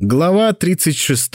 Глава 36.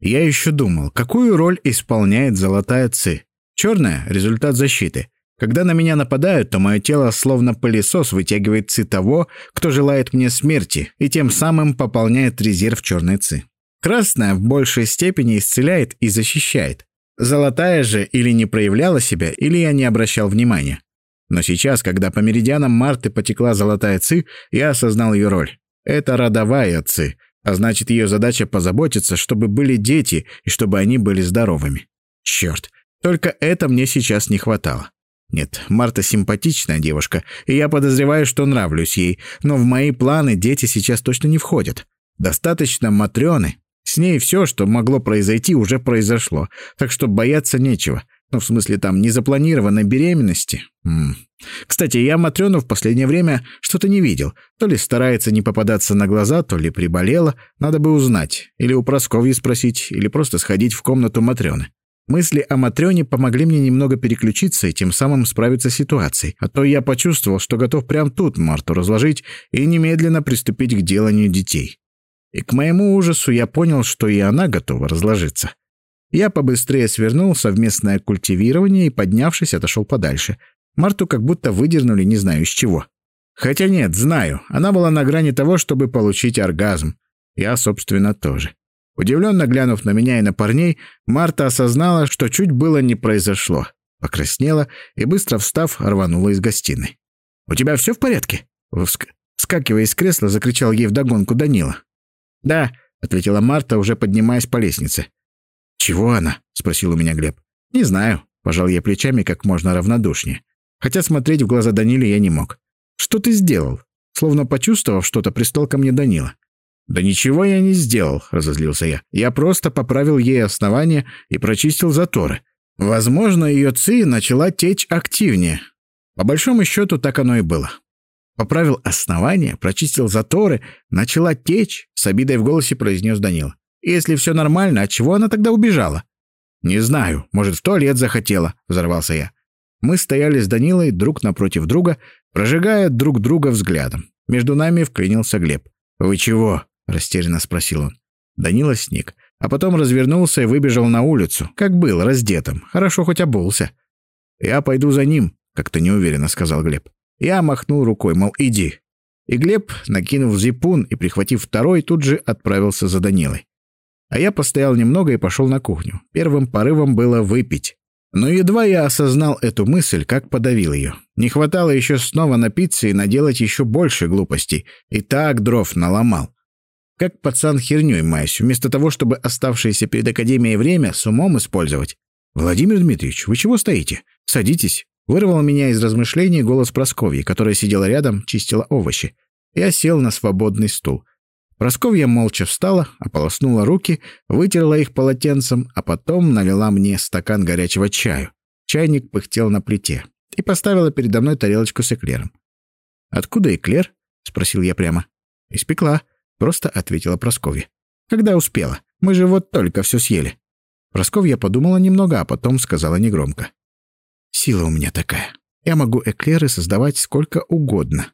Я еще думал, какую роль исполняет золотая ци. Черная — результат защиты. Когда на меня нападают, то мое тело словно пылесос вытягивает ци того, кто желает мне смерти, и тем самым пополняет резерв черной ци. Красная в большей степени исцеляет и защищает. Золотая же или не проявляла себя, или я не обращал внимания. Но сейчас, когда по меридианам Марты потекла золотая ци, я осознал ее роль. Это родовая ци, а значит, ее задача позаботиться, чтобы были дети и чтобы они были здоровыми. Черт, только это мне сейчас не хватало. Нет, Марта симпатичная девушка, и я подозреваю, что нравлюсь ей, но в мои планы дети сейчас точно не входят. Достаточно Матрёны. С ней все, что могло произойти, уже произошло, так что бояться нечего. Ну, в смысле, там, незапланированной беременности. М -м. Кстати, я Матрёну в последнее время что-то не видел. То ли старается не попадаться на глаза, то ли приболела. Надо бы узнать. Или у Просковьи спросить, или просто сходить в комнату Матрёны. Мысли о Матрёне помогли мне немного переключиться и тем самым справиться с ситуацией. А то я почувствовал, что готов прямо тут Марту разложить и немедленно приступить к деланию детей. И к моему ужасу я понял, что и она готова разложиться. Я побыстрее свернул совместное культивирование и, поднявшись, отошел подальше. Марту как будто выдернули не знаю из чего. Хотя нет, знаю, она была на грани того, чтобы получить оргазм. Я, собственно, тоже. Удивленно глянув на меня и на парней, Марта осознала, что чуть было не произошло. Покраснела и, быстро встав, рванула из гостиной. «У тебя все в порядке?» Вск... Вскакивая из кресла, закричал ей вдогонку Данила. «Да», — ответила Марта, уже поднимаясь по лестнице. «Чего она?» — спросил у меня Глеб. «Не знаю», — пожал я плечами как можно равнодушнее. Хотя смотреть в глаза Даниле я не мог. «Что ты сделал?» Словно почувствовав что-то, пристал ко мне Данила. «Да ничего я не сделал», — разозлился я. «Я просто поправил ей основание и прочистил заторы. Возможно, ее ци начала течь активнее. По большому счету, так оно и было. Поправил основание, прочистил заторы, начала течь, с обидой в голосе произнес Данила. Если все нормально, от чего она тогда убежала? Не знаю, может, в туалет захотела, взорвался я. Мы стояли с Данилой друг напротив друга, прожигая друг друга взглядом. Между нами вклинился Глеб. «Вы чего?» — растерянно спросил он. Данила сник, а потом развернулся и выбежал на улицу, как был, раздетым. Хорошо хоть обулся. «Я пойду за ним», — как-то неуверенно сказал Глеб. Я махнул рукой, мол, иди. И Глеб, накинув зипун и прихватив второй, тут же отправился за Данилой. А я постоял немного и пошел на кухню. Первым порывом было выпить. Но едва я осознал эту мысль, как подавил ее. Не хватало еще снова напиться и наделать еще больше глупостей. И так дров наломал. Как пацан херней маюсь, вместо того, чтобы оставшееся перед Академией время с умом использовать. «Владимир Дмитриевич, вы чего стоите? Садитесь». Вырвал меня из размышлений голос Просковьи, которая сидела рядом, чистила овощи. Я сел на свободный стул. Просковья молча встала, ополоснула руки, вытерла их полотенцем, а потом налила мне стакан горячего чаю. Чайник пыхтел на плите и поставила передо мной тарелочку с эклером. «Откуда эклер?» — спросил я прямо. «Испекла», — просто ответила Просковья. «Когда успела? Мы же вот только все съели». Просковья подумала немного, а потом сказала негромко. «Сила у меня такая. Я могу эклеры создавать сколько угодно».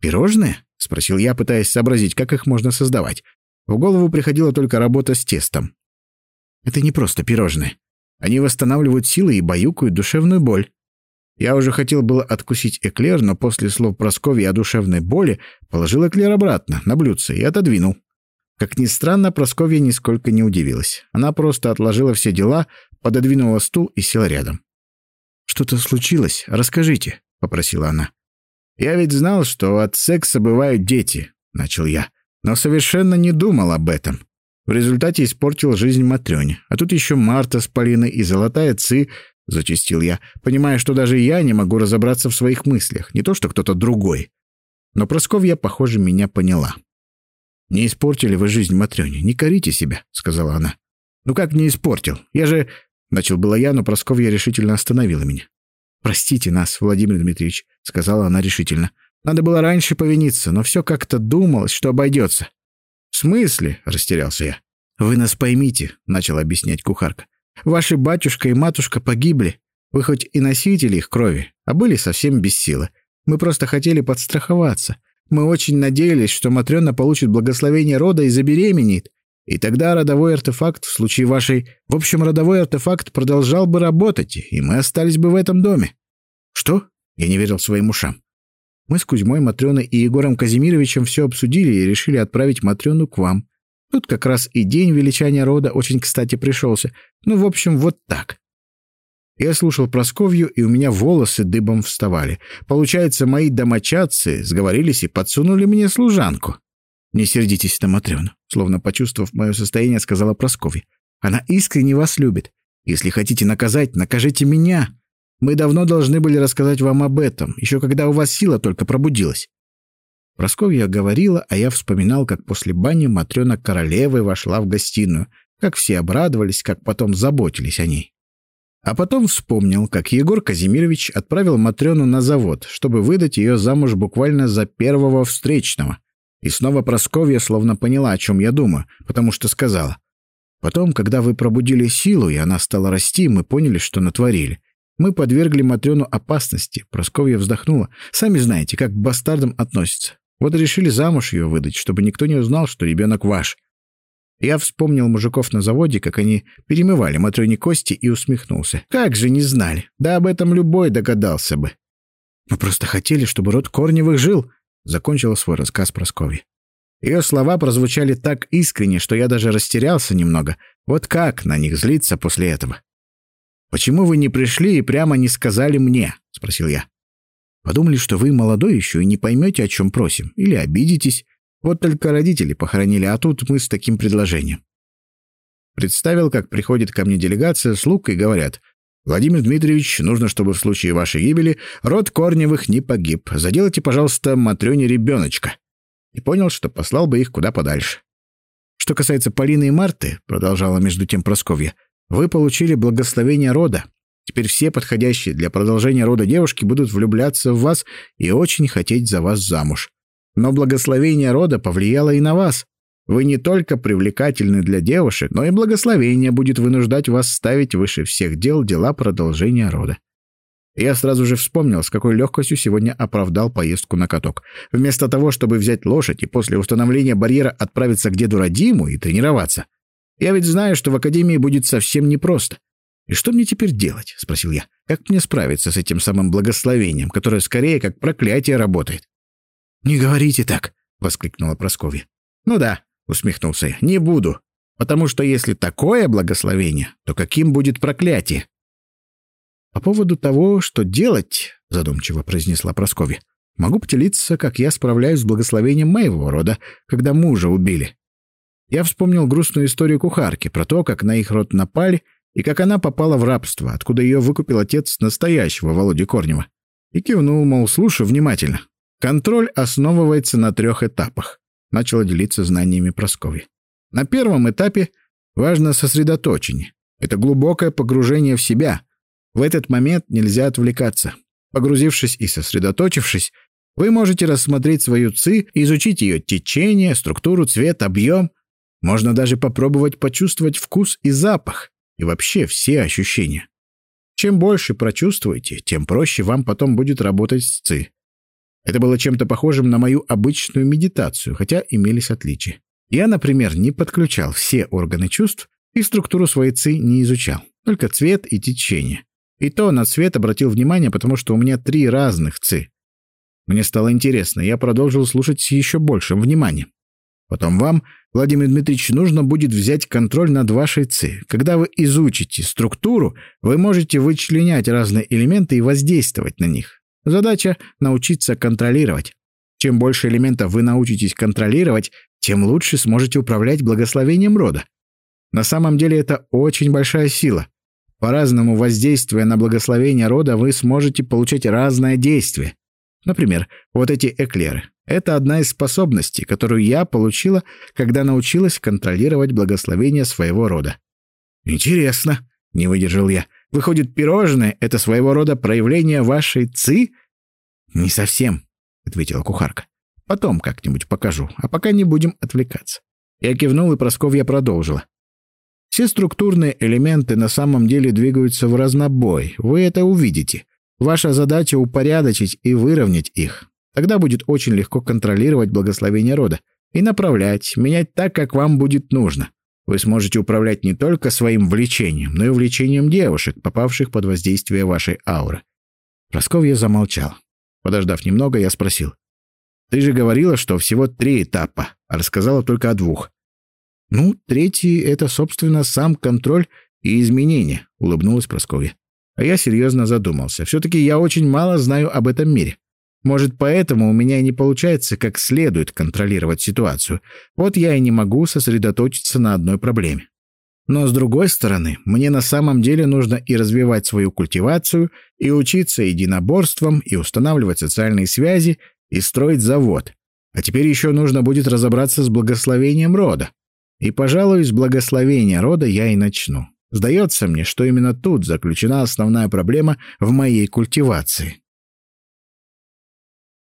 «Пирожные?» — спросил я, пытаясь сообразить, как их можно создавать. В голову приходила только работа с тестом. Это не просто пирожные. Они восстанавливают силы и баюкают душевную боль. Я уже хотел было откусить эклер, но после слов Прасковьи о душевной боли положил эклер обратно, на блюдце, и отодвинул. Как ни странно, Прасковья нисколько не удивилась. Она просто отложила все дела, пододвинула стул и села рядом. «Что-то случилось? Расскажите», — попросила она. «Я ведь знал, что от секса бывают дети», — начал я, но совершенно не думал об этом. В результате испортил жизнь Матрёне. А тут еще Марта с Полиной и Золотая Ци, — зачастил я, понимая, что даже я не могу разобраться в своих мыслях, не то что кто-то другой. Но Просковья, похоже, меня поняла. «Не испортили вы жизнь Матрёне, не корите себя», — сказала она. «Ну как не испортил? Я же...» — начал было я, но Просковья решительно остановила меня. «Простите нас, Владимир Дмитриевич», — сказала она решительно. «Надо было раньше повиниться, но все как-то думалось, что обойдется». «В смысле?» — растерялся я. «Вы нас поймите», — начала объяснять кухарка. «Ваши батюшка и матушка погибли. Вы хоть и носители их крови, а были совсем без силы. Мы просто хотели подстраховаться. Мы очень надеялись, что Матрена получит благословение рода и забеременеет. И тогда родовой артефакт, в случае вашей... В общем, родовой артефакт продолжал бы работать, и мы остались бы в этом доме. Что? Я не верил своим ушам. Мы с Кузьмой, Матрёной и Егором Казимировичем все обсудили и решили отправить Матрёну к вам. Тут как раз и день величания рода очень кстати пришелся. Ну, в общем, вот так. Я слушал Просковью, и у меня волосы дыбом вставали. Получается, мои домочадцы сговорились и подсунули мне служанку. «Не сердитесь на Матрёну», словно почувствовав мое состояние, сказала Просковья. «Она искренне вас любит. Если хотите наказать, накажите меня. Мы давно должны были рассказать вам об этом, еще когда у вас сила только пробудилась». Просковья говорила, а я вспоминал, как после бани Матрёна королевой вошла в гостиную, как все обрадовались, как потом заботились о ней. А потом вспомнил, как Егор Казимирович отправил Матрёну на завод, чтобы выдать ее замуж буквально за первого встречного. И снова Просковья словно поняла, о чем я думаю, потому что сказала. Потом, когда вы пробудили силу, и она стала расти, мы поняли, что натворили. Мы подвергли Матрёну опасности. Просковья вздохнула. Сами знаете, как к бастардам относятся. Вот решили замуж ее выдать, чтобы никто не узнал, что ребенок ваш. Я вспомнил мужиков на заводе, как они перемывали Матрёне кости, и усмехнулся. Как же не знали? Да об этом любой догадался бы. Мы просто хотели, чтобы род Корневых жил, закончила свой рассказ Прасковья. Ее слова прозвучали так искренне, что я даже растерялся немного. Вот как на них злиться после этого? «Почему вы не пришли и прямо не сказали мне?» — спросил я. «Подумали, что вы молодой еще и не поймете, о чем просим. Или обидитесь. Вот только родители похоронили, а тут мы с таким предложением. Представил, как приходит ко мне делегация слуг и говорят, «Владимир Дмитриевич, нужно, чтобы в случае вашей гибели род Корневых не погиб. Заделайте, пожалуйста, Матрёне ребеночка». И понял, что послал бы их куда подальше. Что касается Полины и Марты, продолжала между тем Просковья, вы получили благословение рода. Теперь все подходящие для продолжения рода девушки будут влюбляться в вас и очень хотеть за вас замуж. Но благословение рода повлияло и на вас. Вы не только привлекательны для девушек, но и благословение будет вынуждать вас ставить выше всех дел дела продолжения рода. Я сразу же вспомнил, с какой легкостью сегодня оправдал поездку на каток. Вместо того, чтобы взять лошадь и после установления барьера отправиться к деду Радиму и тренироваться. Я ведь знаю, что в академии будет совсем непросто. «И что мне теперь делать?» — спросил я. «Как мне справиться с этим самым благословением, которое скорее как проклятие работает?» «Не говорите так!» — воскликнула Прасковья. «Ну да», — усмехнулся я, — «не буду. Потому что если такое благословение, то каким будет проклятие?» «По поводу того, что делать», — задумчиво произнесла Прасковья, — «могу поделиться, как я справляюсь с благословением моего рода, когда мужа убили». Я вспомнил грустную историю кухарки про то, как на их род напали, и как она попала в рабство, откуда ее выкупил отец настоящего Володи Корнева. И кивнул, мол, слушай внимательно. Контроль основывается на трех этапах. Начала делиться знаниями Прасковья. На первом этапе важно сосредоточение. Это глубокое погружение в себя. В этот момент нельзя отвлекаться. Погрузившись и сосредоточившись, вы можете рассмотреть свою ЦИ, изучить ее течение, структуру, цвет, объем. Можно даже попробовать почувствовать вкус и запах, и вообще все ощущения. Чем больше прочувствуете, тем проще вам потом будет работать с ЦИ. Это было чем-то похожим на мою обычную медитацию, хотя имелись отличия. Я, например, не подключал все органы чувств и структуру своей ци не изучал, только цвет и течение. И то на цвет обратил внимание, потому что у меня три разных ци. Мне стало интересно, я продолжил слушать с еще большим вниманием. Потом вам, Владимир Дмитриевич, нужно будет взять контроль над вашей ЦИ. Когда вы изучите структуру, вы можете вычленять разные элементы и воздействовать на них. Задача — научиться контролировать. Чем больше элементов вы научитесь контролировать, тем лучше сможете управлять благословением рода. На самом деле это очень большая сила. По-разному воздействуя на благословение рода, вы сможете получать разное действие. Например, вот эти эклеры. Это одна из способностей, которую я получила, когда научилась контролировать благословение своего рода. «Интересно», — не выдержал я. Выходит, пирожное — это своего рода проявление вашей ци? Не совсем, — ответила кухарка. Потом как-нибудь покажу, а пока не будем отвлекаться. Я кивнул, и Просковья продолжила. Все структурные элементы на самом деле двигаются в разнобой. Вы это увидите. Ваша задача — упорядочить и выровнять их. Тогда будет очень легко контролировать благословение рода и направлять, менять так, как вам будет нужно. Вы сможете управлять не только своим влечением, но и влечением девушек, попавших под воздействие вашей ауры. Просковья замолчал. Подождав немного, я спросил. «Ты же говорила, что всего три этапа, а рассказала только о двух». «Ну, третий — это, собственно, сам контроль и изменения», — улыбнулась Просковья. А я серьезно задумался. Все-таки я очень мало знаю об этом мире. Может, поэтому у меня и не получается как следует контролировать ситуацию. Вот я и не могу сосредоточиться на одной проблеме. Но, с другой стороны, мне на самом деле нужно и развивать свою культивацию, и учиться единоборствам, и устанавливать социальные связи, и строить завод. А теперь еще нужно будет разобраться с благословением рода. И, пожалуй, с благословения рода я и начну. Сдается мне, что именно тут заключена основная проблема в моей культивации.